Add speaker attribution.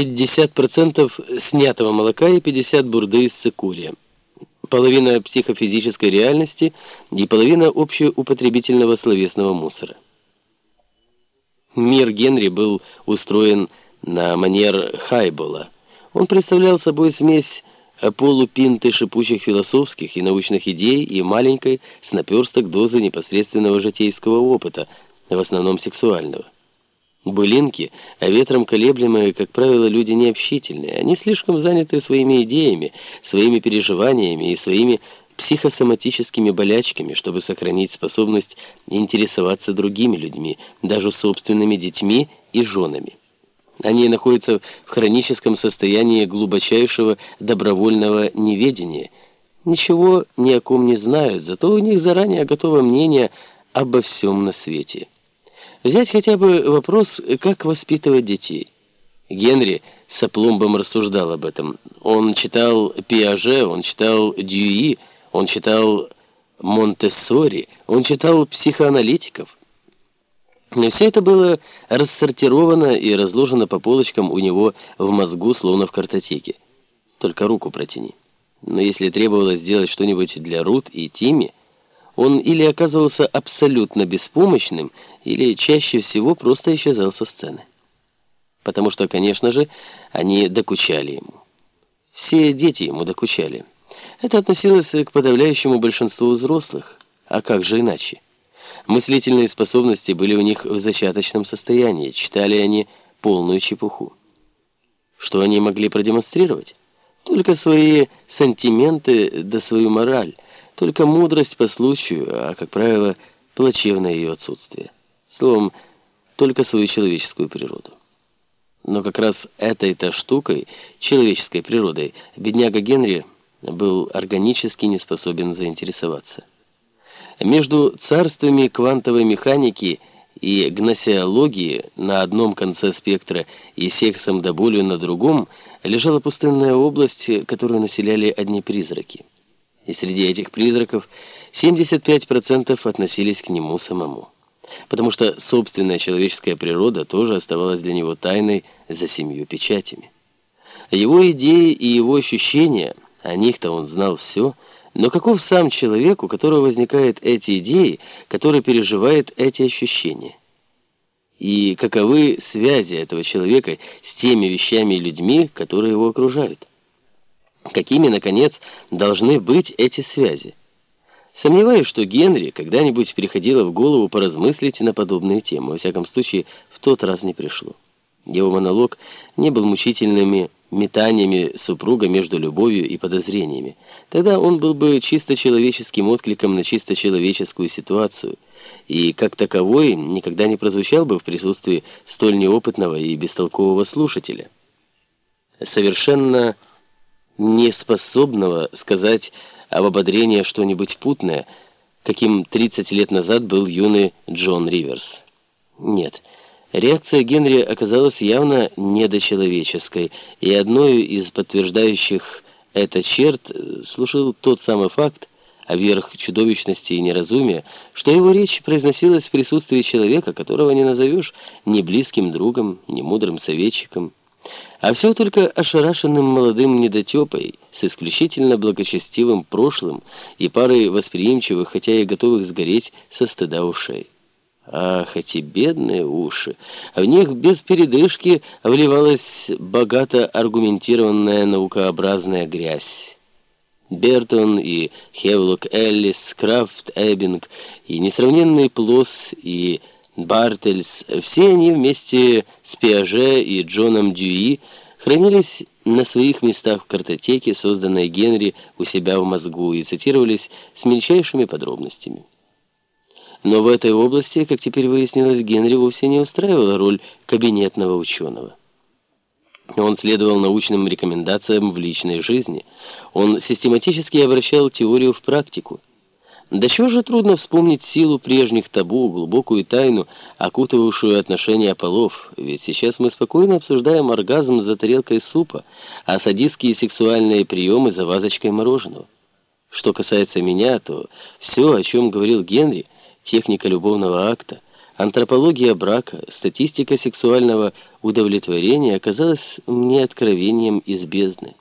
Speaker 1: 50% снятого молока и 50 бурды из цикурия. Половина психофизической реальности и половина общеупотребительного словесного мусора. Мир Генри был устроен на манер Хайбола. Он представлял собой смесь полупинты шипучих философских и научных идей и маленькой с наперсток дозы непосредственного житейского опыта, в основном сексуального. Былинки, а ветром колеблемые, как правило, люди необщительные. Они слишком заняты своими идеями, своими переживаниями и своими психосоматическими болячками, чтобы сохранить способность интересоваться другими людьми, даже собственными детьми и женами. Они находятся в хроническом состоянии глубочайшего добровольного неведения, ничего ни о ком не знают, зато у них заранее готово мнение обо всем на свете. Взять хотя бы вопрос, как воспитывать детей. Генри с опломбом рассуждал об этом. Он читал Пиаже, он читал Дьюи, он читал Монтессори, он читал психоаналитиков. Но все это было рассортировано и разложено по полочкам у него в мозгу, словно в картотеке. Только руку протяни. Но если требовалось сделать что-нибудь для Рут и Тимми, он или оказывался абсолютно беспомощным, или чаще всего просто исчезал со сцены. Потому что, конечно же, они докучали ему. Все дети ему докучали. Это относилось к подавляющему большинству взрослых. А как же иначе? Мыслительные способности были у них в зачаточном состоянии, читали они полную чепуху. Что они могли продемонстрировать? Только свои сантименты да свою мораль, только мудрость по случаю, а, как правило, плачевное ее отсутствие. Словом, только свою человеческую природу. Но как раз этой-то штукой, человеческой природой, бедняга Генри был органически не способен заинтересоваться. Между царствами квантовой механики и гносеологии на одном конце спектра и сексом до боли на другом лежала пустынная область, которую населяли одни призраки. И среди этих призраков 75% относились к нему самому потому что собственная человеческая природа тоже оставалась для него тайной за семью печатями. Его идеи и его ощущения, о них-то он знал все, но каков сам человек, у которого возникают эти идеи, который переживает эти ощущения? И каковы связи этого человека с теми вещами и людьми, которые его окружают? Какими, наконец, должны быть эти связи? Сомневаюсь, что Генри когда-нибудь приходило в голову поразмыслить на подобные темы. Во всяком случае, в тот раз не пришло. Его монолог не был мучительными метаниями супруга между любовью и подозрениями. Тогда он был бы чисто человеческим откликом на чисто человеческую ситуацию, и как таковой никогда не прозвучал бы в присутствии столь неопытного и бестолкового слушателя. Совершенно неспособного сказать об ободрении что-нибудь путное, каким 30 лет назад был юный Джон Риверс. Нет, реакция Генри оказалась явно недочеловеческой, и одной из подтверждающих это черт служил тот самый факт, а верх чудовищности и неразумия, что его речь произносилась в присутствии человека, которого не назовешь ни близким другом, ни мудрым советчиком, а все только ошарашенным молодым недотепой, с исключительно благочестивым прошлым и парой восприимчивых, хотя и готовых сгореть со стыда ушей. Ах, эти бедные уши! В них без передышки вливалась богато аргументированная наукообразная грязь. Бертон и Хевлок Эллис, Крафт Эббинг и несравненный Плос и Бартельс, все они вместе с Пиаже и Джоном Дьюи хранились на своих местах в картотеке, созданной Генри у себя в мозгу, и цитировались с мельчайшими подробностями. Но в этой области, как теперь выяснилось, Генри вовсе не устраивала роль кабинетного ученого. Он следовал научным рекомендациям в личной жизни. Он систематически обращал теорию в практику. Да чего же трудно вспомнить силу прежних табу, глубокую тайну, окутывавшую отношения полов, ведь сейчас мы спокойно обсуждаем оргазм за тарелкой супа, а садистские сексуальные приемы за вазочкой мороженого. Что касается меня, то все, о чем говорил Генри, техника любовного акта, Антропология брака, статистика сексуального удовлетворения оказалась мне откровением из бездны.